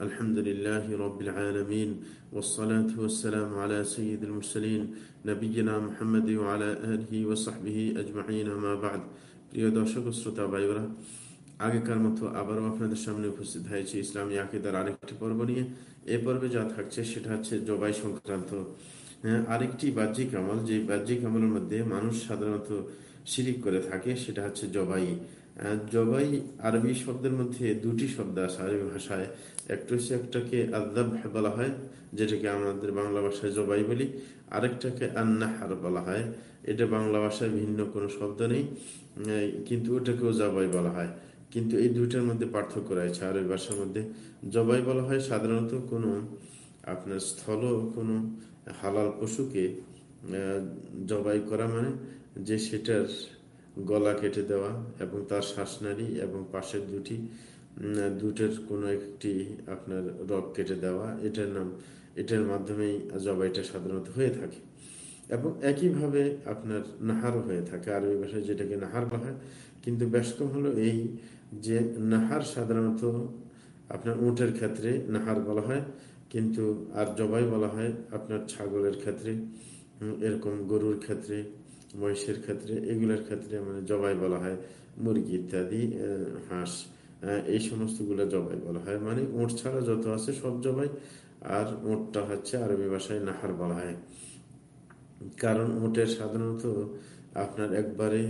الحمد لله رب العالمين والصلاة والسلام على سيد المرسلين نبينا محمد وعلى آله وصحبه أجمعين ما بعد প্রিয় দর্শক শ্রোতা ভাইরা আগেকার মতো আবারও আপনাদের সামনে উপস্থিত হয়েছে ইসলামী আকিদার আরেকটি পর্ব নিয়ে এ পর্বে যা থাকছে সেটা হচ্ছে জবাই সংক্রান্ত হ্যাঁ, আরেকটি বাহ্যিক আমল যে বাহ্যিক আমলের মধ্যে মানুষ সাধারণত শিরিক করে থাকে, সেটা হচ্ছে জবাই। জবাই আরবি শব্দের মধ্যে দুটি শব্দ আছে আরবি ভাষায়। একটা হচ্ছে একটাকে আদাব বলা হয়, যেটাকে আমাদের বাংলা ভাষায় জবাই বলি। আরেকটাকে আন্নাহার বলা হয়। এটা বাংলা ভাষায় ভিন্ন কোনো শব্দ নেই কিন্তু ওটাকেও জবাই বলা হয়। কিন্তু এই দুইটার মধ্যে পার্থক্য রয়েছে আরবি ভাষার মধ্যে। জবাই বলা হয় সাধারণত কোনো আপনার স্থল, কোনো হালাল পশুকে জবাই করা মানে যে সেটার গলা কেটে দেওয়া এবং তার শ্বাসনালী এবং পাশের দুটি দুটের কোনো একটি আপনার রক কেটে দেওয়া, এটার নাম, এটার মাধ্যমেই জবাইটা সাধারণত হয়ে থাকে। এবং একইভাবে আপনার নাহারও হয়ে থাকে, আরবি ভাষায় যেটাকে নাহার বলা হয়। কিন্তু বেশ কম হলো এই যে নাহার সাধারণত আপনার উঁটের ক্ষেত্রে নাহার বলা হয়, কিন্তু আর জবাই বলা হয় আপনার ছাগলের ক্ষেত্রে। এরকম গরুর ক্ষেত্রে, মহিষের ক্ষেত্রে, এগুলোর ক্ষেত্রে মানে জবাই বলা হয়, মুরগি ইত্যাদি হাঁস এই সমস্তগুলো জবাই বলা হয়। মানে ওঁট ছাড়া যত আছে সব জবাই, আর ওঁটটা হচ্ছে আরবি ভাষায় নাহার বলা হয়। কারণ ওঁটের সাধারণত আপনার একবারে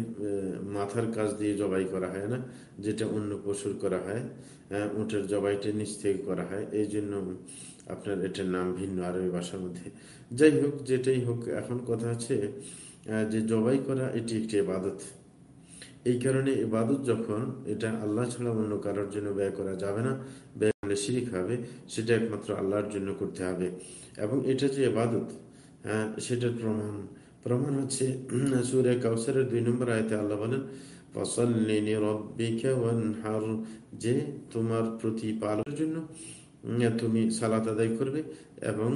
মাথার কাজ দিয়ে জবাই করা হয় না, যেটা অন্য পশুর করা হয় উটের জবাইটা নিচ থেকে করা হয়, এই জন্য আপনার এটার নাম ভিন্ন আরবি ভাষার মধ্যে। যাই হোক, যেটাই হোক, এখন কথা আছে যে জবাই করা, এটি একটি ইবাদত। এই কারণে ইবাদত যখন এটা আল্লাহ ছাড়া অন্য কারোর জন্য ব্যয় করা যাবে না, ব্যয় করলে শিরিক হবে, সেটা একমাত্র আল্লাহর জন্য করতে হবে। এবং এটা যে ইবাদত হ্যাঁ সেটার প্রমাণ প্রমাণ হচ্ছে সুরে কাউসারের দুই নম্বর আয়তে আল্লাহ বলেন যে তোমার প্রতিপালনের জন্য তুমি সালাত আদায় করবে এবং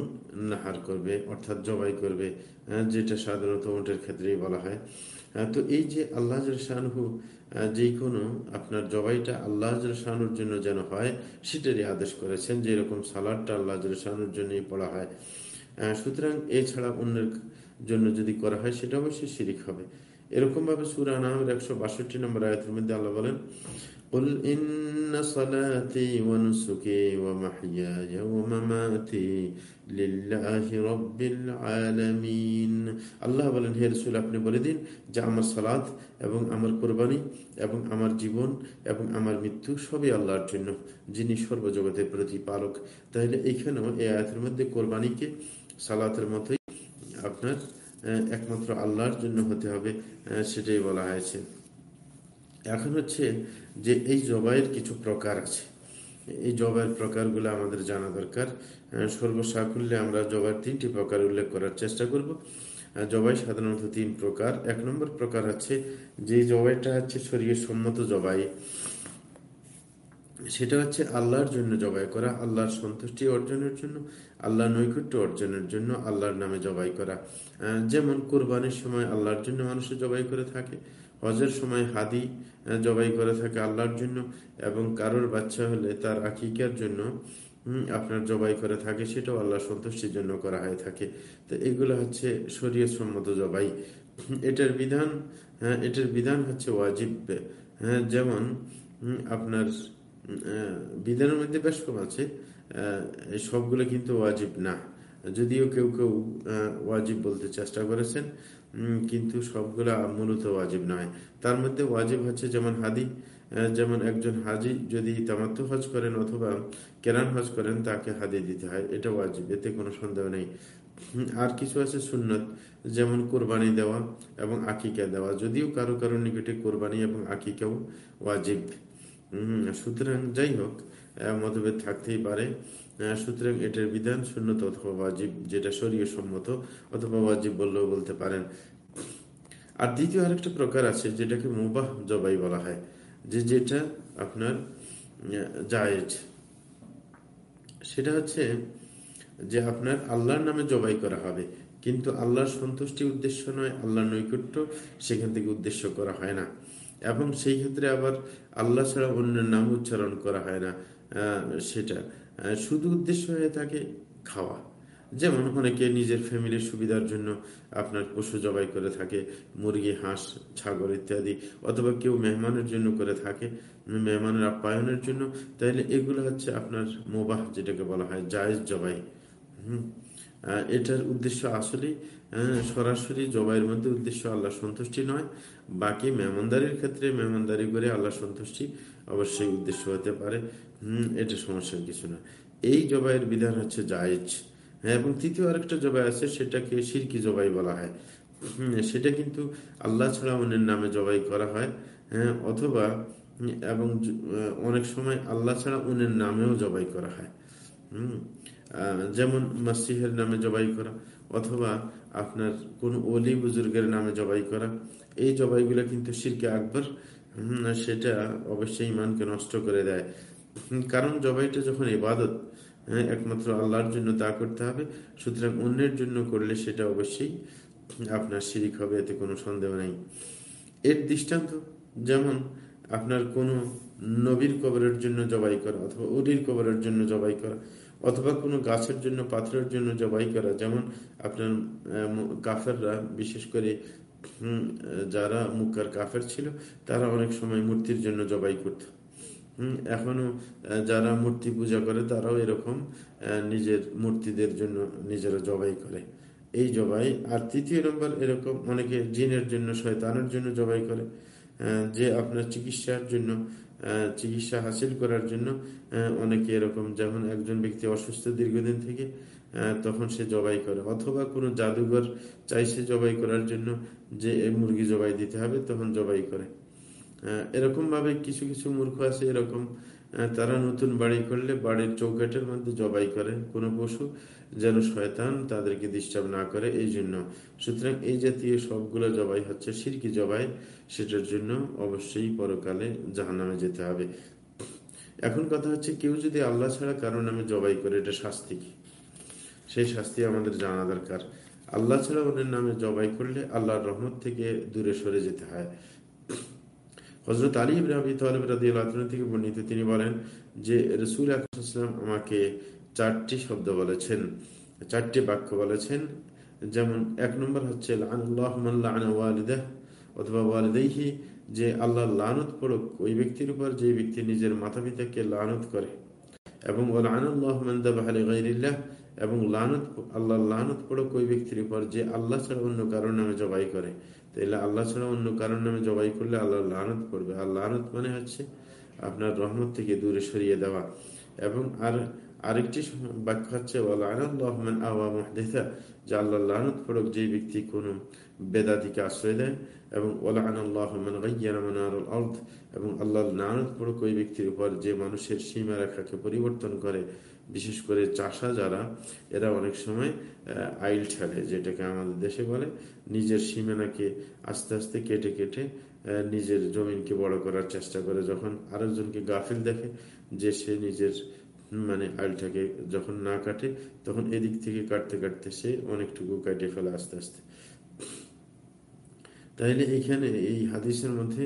নাহার করবে, অর্থাৎ জবাই করবে যেটা সাধারণত ওটের ক্ষেত্রেই বলা হয়। তো এই যে আল্লাহ শাহু যে কোনো আপনার জবাইটা আল্লাহ শাহুর জন্য যেন হয়, সেটারই আদেশ করেছেন যে এরকম সালাদটা আল্লাহ শাহুর জন্যই পড়া হয়। সুতরাং এছাড়া অন্যের জন্য যদি করা হয় সেটা অবশ্যই শিরিক হবে এরকম ভাবে সুরা নামের একশো বাষট্টি নম্বর আয়তের মধ্যে আল্লাহ বলেন قل إن صلاتي ونسكي ومحياي ومماتي লিল্লাহ রব্বিল আলামিন আল্লাহ বলেন হে রসুল আপনি বলে দিন যে আমার সালাত এবং আমার কোরবানি এবং আমার জীবন এবং আমার মৃত্যু সবই আল্লাহর জন্য যিনি সর্বজগতের প্রতিপালক তাহলে এইখানেও এই আয়াতের মধ্যে কোরবানিকে সালাতের মতোই আপনার একমাত্র আল্লাহর জন্য হতে হবে সেটাই বলা হয়েছে। এখন হচ্ছে যে এই জবাইয়ের কিছু প্রকার আছে। এই জবাইয়ের প্রকারগুলো আমাদের জানা দরকার। সর্বসাকুল্যে আমরা জবাইয়ের তিনটি প্রকার উল্লেখ করার চেষ্টা করব। জবাই সাধারণত তিন প্রকার। এক নম্বর প্রকার হচ্ছে যে জবাইটা হচ্ছে শরীর সম্মত জবাই। সেটা হচ্ছে আল্লাহর জন্য জবাই করা, আল্লাহর সন্তুষ্টি অর্জনের জন্য আল্লাহ নৈকট্য অর্জনের জন্য, আল্লাহর নামে জবাই করা। যেমন কোরবানির সময় আল্লাহর জন্য মানুষের জবাই করে থাকে, হজের সময় হাদি জবাই করে থাকে আল্লাহর জন্য, এবং কারোর বাচ্চা হলে তার আকিকার জন্য আপনার জবাই করে থাকে, সেটাও আল্লাহ সন্তুষ্টির জন্য করা হয়ে থাকে। তো এগুলো হচ্ছে শরীয় সম্মত জবাই। এটার বিধান হ্যাঁ এটার বিধান হচ্ছে ওয়াজিব। হ্যাঁ যেমন আপনার বিধানের মধ্যে বেশ কম আছে। সবগুলো কিন্তু ওয়াজিব না। যদিও কেউ কেউ ওয়াজিব বলতে চেষ্টা করেছেন কিন্তু সবগুলা মূলত ওয়াজিব নয়। তার মধ্যে ওয়াজিব হচ্ছে যেমন হাদি যেমন একজন হাজি যদি তামাত্ম হজ করেন অথবা কেরান হজ করেন, তাকে হাদি দিতে হয়। এটা ওয়াজিব, এতে কোনো সন্দেহ নেই। আর কিছু আছে সুন্নত, যেমন কোরবানি দেওয়া এবং আকিকা দেওয়া। যদিও কারও কারও নিকটে কোরবানি এবং আকিকাও ওয়াজিব। সুতরাং যাই হোক মতভেদ থাকতেই পারে। সুতরাং এটার বিধান শূন্যত অথবা ওয়াজিব, যেটা শরীয় সম্মত অথবা ওয়াজিব বললেও বলতে পারেন। আর দ্বিতীয় আরেকটা প্রকার আছে, যেটাকে মুবাহ জবাই বলা হয়, যে যেটা আপনার জায়েজ। সেটা হচ্ছে যে আপনার আল্লাহর নামে জবাই করা হবে, কিন্তু আল্লাহর সন্তুষ্টি উদ্দেশ্য নয়, আল্লাহর নৈকট্য সেখান থেকে উদ্দেশ্য করা হয় না। এবং সেই ক্ষেত্রে আবার আল্লাহ ছাড়া অন্যের নাম উচ্চারণ করা হয় না সেটা। শুধু উদ্দেশ্য হয়ে থাকে খাওয়া। যেমন অনেকে নিজের ফ্যামিলির সুবিধার জন্য আপনার পশু জবাই করে থাকে, মুরগি, হাঁস, ছাগল ইত্যাদি, অথবা কেউ মেহমানের জন্য করে থাকে, মেহমানের আপ্যায়নের জন্য, তাইলে এগুলো হচ্ছে আপনার মোবাহ, যেটাকে বলা হয় জায়েজ জবাই। হুম এটার উদ্দেশ্য আসলে সরাসরি জবাইয়ের মধ্যে উদ্দেশ্য আল্লাহ সন্তুষ্টি নয়, বাকি মেহমানদারির ক্ষেত্রে মেহমানদারি করে আল্লাহ সন্তুষ্টি অবশ্যই উদ্দেশ্য হতে পারে। হম, এটা সমস্যার কিছু না। এই জবাইয়ের বিধান হচ্ছে জায়েজ। হ্যাঁ এবং তৃতীয় আরেকটা জবাই আছে, সেটাকে সিরকি জবাই বলা হয়। সেটা কিন্তু আল্লাহ ছাড়া অন্যের নামে জবাই করা হয়। হ্যাঁ অথবা, এবং অনেক সময় আল্লাহ ছাড়া অন্যের নামেও জবাই করা হয়। হম যেমন মাসিহের নামে জবাই করা, অথবা আপনার কোন অলি বুজুর্গের নামে জবাই করা, এই জবাইগুলো কিন্তু শিরকে আকবর সেটা অবশ্যই ইমানকে নষ্ট করে দেয়। কারণ জবাইটা যখন ইবাদত হ্যাঁ একমাত্র আল্লাহর জন্য তা করতে হবে, সুতরাং অন্যের জন্য করলে সেটা অবশ্যই আপনার শিরিক হবে, এতে কোনো সন্দেহ নেই। এর দৃষ্টান্ত, যেমন আপনার কোনো নবীর কবরের জন্য জবাই করা, অথবা অলির কবরের জন্য জবাই করা অথবা কোনো গাছের জন্য, পাথরের জন্য জবাই করা। যেমন আপনার কাফেররা, বিশেষ করে যারা মুখার কাফের ছিল, তারা অনেক সময় মূর্তির জন্য জবাই করত। এখনও যারা মূর্তি পূজা করে, তারাও এরকম নিজের মূর্তিদের জন্য নিজেরা জবাই করে। এই জবাই, আর তৃতীয় নম্বর, এরকম অনেকে জিনের জন্য, শয়তানের জন্য জবাই করে। যে আপনার চিকিৎসার জন্য চিকিৎসা হাসিল করার জন্য অনেকে এরকম যেমন একজন ব্যক্তি অসুস্থ দীর্ঘদিন থেকে তখন সে জবাই করে। অথবা কোনো জাদুঘর চাইছে জবাই করার জন্য যে মুরগি জবাই দিতে হবে, তখন জবাই করে। এরকম ভাবে কিছু কিছু মূর্খ আছে, এরকম তারা নতুন বাড়ি করলে বাড়ির চৌকাটের মধ্যে জবাই করে কোনো পশু যেন শয়তান তাদেরকে ডিস্টার্ব না করে, এই জন্য। সুতরাং এই জাতীয় সবগুলো জবাই হচ্ছে সিরকি জবাই। সেটার জন্য অবশ্যই পরকালে জাহান নামে যেতে হবে। এখন কথা হচ্ছে কেউ যদি আল্লাহ ছাড়া কারও নামে জবাই করে, এটা শাস্তি কি? সেই শাস্তি আমাদের জানা দরকার। আল্লাহ ছাড়া ওদের নামে জবাই করলে আল্লাহর রহমত থেকে দূরে সরে যেতে হয়। হজরত আলী ইব্রাহিম তালিব রাদি থেকে বর্ণিত, তিনি বলেন যে রসুল আকসালাম আমাকে চারটি শব্দ বলেছেন, চারটি বাক্য বলেছেন। যেমন এক নম্বর হচ্ছে অথবা ওয়ালিদাইহি যে আল্লাহ লানত পড়ুক ওই ব্যক্তির উপর যে ব্যক্তি নিজের মাতা পিতাকে লানত করে। এবং এবং লানত, আল্লাহ লানত পড়ুক ওই ব্যক্তির উপর যে আল্লাহ ছাড়া অন্য কারোর নামে জবাই করে। তাইলে আল্লাহ ছাড়া অন্য কারোর নামে জবাই করলে আল্লাহ লানত করবে। আর লানত মানে হচ্ছে আপনার রহমত থেকে দূরে সরিয়ে দেওয়া। এবং আর আরেকটি বাক্য হচ্ছে যে আল্লাহ লানত পড়ক যে ব্যক্তি কোন বেদাতিকে আশ্রয় দেয় এবং এবং আল্লাহ লানত পড়ক ওই ব্যক্তির উপর যে মানুষের সীমা রেখাকে পরিবর্তন করে, বিশেষ করে চাষা যারা, এরা অনেক সময় আইল ছাড়ে, যেটাকে আমাদের দেশে বলে নিজের সীমানাকে আস্তে আস্তে কেটে কেটে নিজের জমিনকে বড় করার চেষ্টা করে। যখন আরেকজনকে গাফিল দেখে যে সে নিজের মানে আইলটাকে যখন না কাটে, তখন এদিক থেকে কাটতে কাটতে সে অনেকটুকু কাটিয়ে ফেলে আস্তে আস্তে। তাইলে এখানে এই হাদিসের মধ্যে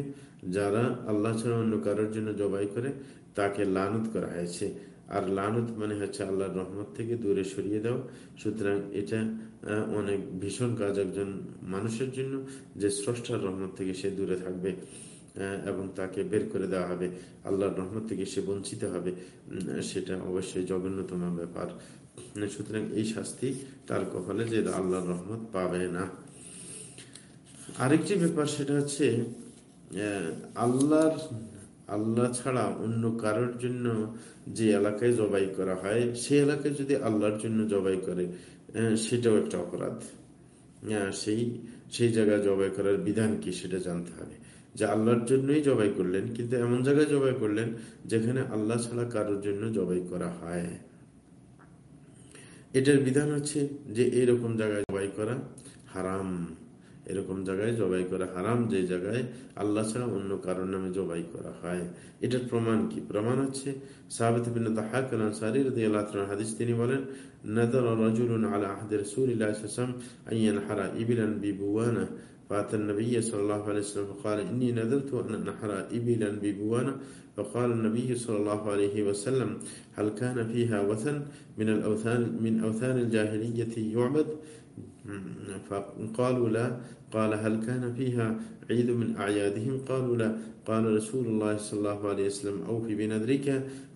যারা আল্লাহ ছাড়া অন্য কারোর জন্য জবাই করে, তাকে লানত করা হয়েছে। আর লানত মানে হচ্ছে আল্লাহর রহমত থেকে দূরে সরিয়ে দেওয়া। সুতরাং এটা অনেক ভীষণ কাজ একজন মানুষের জন্য যে স্রষ্টার রহমত থেকে সে দূরে থাকবে এবং তাকে বের করে দেওয়া হবে। আল্লাহর রহমত থেকে সে বঞ্চিত হবে সেটা অবশ্যই জঘন্যতম ব্যাপার। সুতরাং এই শাস্তি তার কপালে যে আল্লাহর রহমত পাবে না। আরেকটি ব্যাপার সেটা হচ্ছে আল্লাহর, আল্লাহ ছাড়া অন্য কারোর জন্য যে এলাকায় জবাই করা হয় সেই এলাকায় যদি আল্লাহর জন্য জবাই করে সেটাও একটা অপরাধ। সেই সেই জায়গায় জবাই করার বিধান কি সেটা জানতে হবে। যে আল্লাহর জন্যই জবাই করলেন, কিন্তু এমন জায়গায় জবাই করলেন যেখানে আল্লাহ ছাড়া কারোর জন্য জবাই করা হয়। এটার বিধান হচ্ছে যে এরকম জায়গায় জবাই করা হারাম। এরকম জায়গায় জবাই করা হারাম যে জায়গায় আল্লাহ ছাড়া অন্য কারোর নামে জবাই করা হয় এটার প্রমাণ কি প্রমাণ হচ্ছে হাদিস তিনি বলেন نذر رجل على عهد رسول الله صلى الله عليه وسلم أن ينحر إبلا ببوانة فأتى النبي صلى الله عليه وسلم فقال إني نذرت أن أنحر إبلا ببوانة فقال النبي صلى الله عليه وسلم هل كان فيها وثن من الأوثان من أوثان الجاهلية يعبد فقالوا لا قال هل كان فيها عيد من أعيادهم قالوا لا قال رسول الله صلى الله عليه وسلم أوفي بنذرك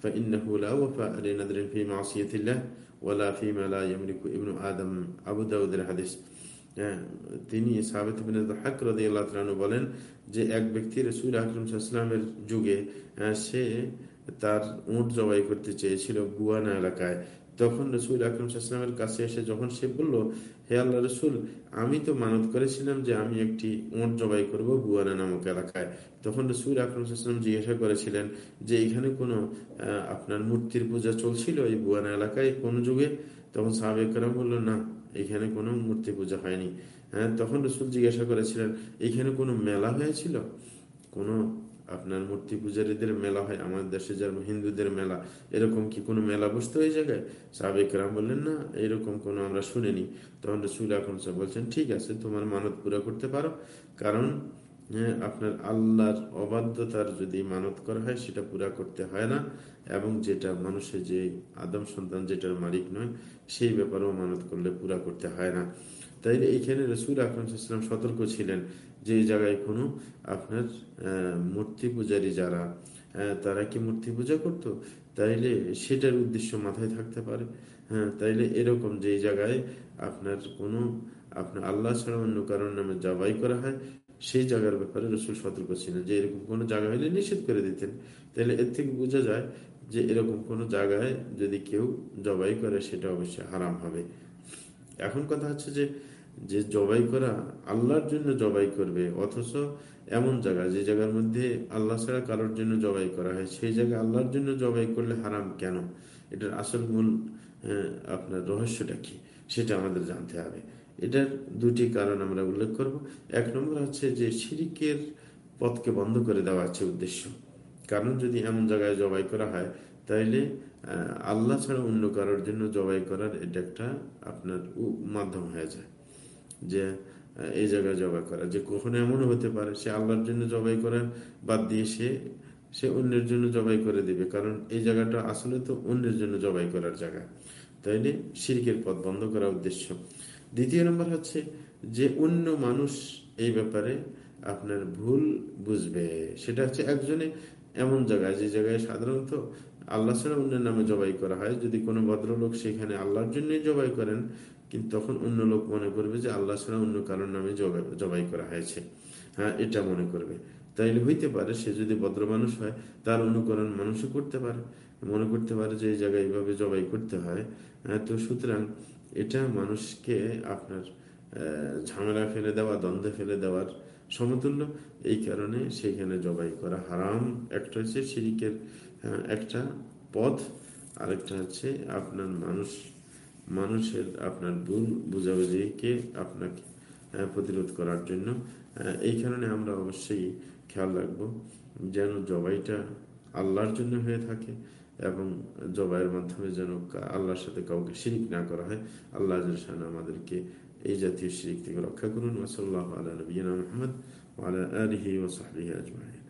فإنه لا وفاء لنذر في معصية الله ولا فيما لا يملك ابن آدم أبو داود الحديث তিনি সাবেত হাক রদি আল্লাহ বলেন যে এক ব্যক্তি রসুল আকরম ইসলামের যুগে সে তার উঁট জবাই করতে চেয়েছিল গুয়ানা এলাকায় তখন রসুল আকরম সাল্লামের কাছে এসে যখন সে বলল, হে আল্লাহ রসুল, আমি তো মানত করেছিলাম যে আমি একটি ওঁট জবাই করব বুয়ানা নামক এলাকায়। তখন রসুল আকরম সাল্লাম জিজ্ঞাসা করেছিলেন যে, এখানে কোনো আপনার মূর্তির পূজা চলছিল এই বুয়ানা এলাকায় কোন যুগে? তখন সাহাবেকরা বলল, না, এখানে কোনো মূর্তি পূজা হয়নি। হ্যাঁ তখন রসুল জিজ্ঞাসা করেছিলেন, এখানে কোনো মেলা হয়েছিল? কোনো আপনার মূর্তি পূজারীদের মেলা হয় আমাদের দেশে যার হিন্দুদের মেলা। এরকম কি কোনো মেলা বসতে ওই জায়গায়? সাবেক রাম বললেন না এরকম কোনো আমরা শুনিনি। তখন রসুল এখন বলছেন ঠিক আছে তোমার মানত পুরো করতে পারো। কারণ হ্যাঁ, আপনার আল্লাহর অবাধ্যতার যদি মানত করা হয় সেটা পুরা করতে হয় না। এবং যেটা মানুষের যে আদম সন্তান যেটার মালিক নয় সেই ব্যাপারেও মানত করলে পুরা করতে হয় না। তাই এইখানে রসুল আকরম সতর্ক ছিলেন যে জায়গায় কোনো আপনার মূর্তি পূজারী যারা তারা কি মূর্তি পূজা করত? তাইলে সেটার উদ্দেশ্য মাথায় থাকতে পারে। হ্যাঁ তাইলে এরকম যে জায়গায় আপনার কোনো, আপনার আল্লাহ ছাড়া অন্য কারোর নামে জবাই করা হয়, সেই জায়গার ব্যাপারে রসুল সতর্ক ছিলেন যে এরকম কোনো জায়গা হলে নিষেধ করে দিতেন। তাহলে এর থেকে বোঝা যায় যে এরকম কোনো জায়গায় যদি কেউ জবাই করে, সেটা অবশ্যই হারাম হবে। এখন কথা হচ্ছে যে যে জবাই করা আল্লাহর জন্য জবাই করবে, অথচ এমন জায়গা, যে জায়গার মধ্যে আল্লাহ ছাড়া কারোর জন্য জবাই করা হয়, সেই জায়গায় আল্লাহর জন্য জবাই করলে হারাম কেন? এটার আসল মূল আপনার রহস্যটা কি? সেটা আমাদের জানতে হবে। এটার দুটি কারণ আমরা উল্লেখ করব। এক নম্বর হচ্ছে যে শিরিকের পথকে বন্ধ করে দেওয়া হচ্ছে উদ্দেশ্য। কারণ যদি এমন জায়গায় জবাই করা হয় তাইলে আল্লাহ ছাড়া অন্য কারোর জন্য জবাই করার এটা একটা আপনার মাধ্যম হয়ে যায়। যে এই জায়গায় জবাই করা। যে কখনো এমনও হতে পারে, সে আল্লাহর জন্য জবাই করার বাদ দিয়ে সে সে অন্যের জন্য জবাই করে দিবে। কারণ এই জায়গাটা আসলে তো অন্যের জন্য জবাই করার জায়গা। তাইলে শিরকের পথ বন্ধ করার উদ্দেশ্য। দ্বিতীয় নম্বর হচ্ছে যে অন্য মানুষ এই ব্যাপারে আপনার ভুল বুঝবে। সেটা হচ্ছে একজনে এমন জায়গায়, যে জায়গায় সাধারণত আল্লাহ ছাড়া অন্যের নামে জবাই করা হয়। যদি কোনো ভদ্রলোক সেখানে আল্লাহর জন্যই জবাই করেন কিন্তু তখন অন্য লোক মনে করবে যে আল্লাহ ছাড়া অন্য কারোর নামে জবাই করা হয়েছে। হ্যাঁ এটা মনে করবে। তাইলে হইতে পারে সে যদি ভদ্র মানুষ হয় তার অনুকরণ মানুষও করতে পারে। মনে করতে পারে যে এই জায়গায় এইভাবে জবাই করতে হয়। হ্যাঁ, তো সুতরাং এটা মানুষকে আপনার ঝামেলা ফেলে দেওয়া দ্বন্দ্বে ফেলে দেওয়ার সমতুল্য। এই কারণে সেখানে জবাই করা হারাম। একটা হচ্ছে সিরিকের একটা পথ, আরেকটা হচ্ছে আপনার মানুষ, মানুষের আপনার ভুল বুঝাবুঝিকে আপনাকে প্রতিরোধ করার জন্য। এই কারণে আমরা অবশ্যই খেয়াল রাখব যেন জবাইটা আল্লাহর জন্য হয়ে থাকে এবং জবাইয়ের মাধ্যমে যেন আল্লাহর সাথে কাউকে শিরিক না করা হয়। আল্লাহ আমাদেরকে এই জাতীয় শিরিক থেকে রক্ষা করুন। ওসল্লাহ আলা নবীনা মোহাম্মদ আলা আলহি ওসাহি আজমাই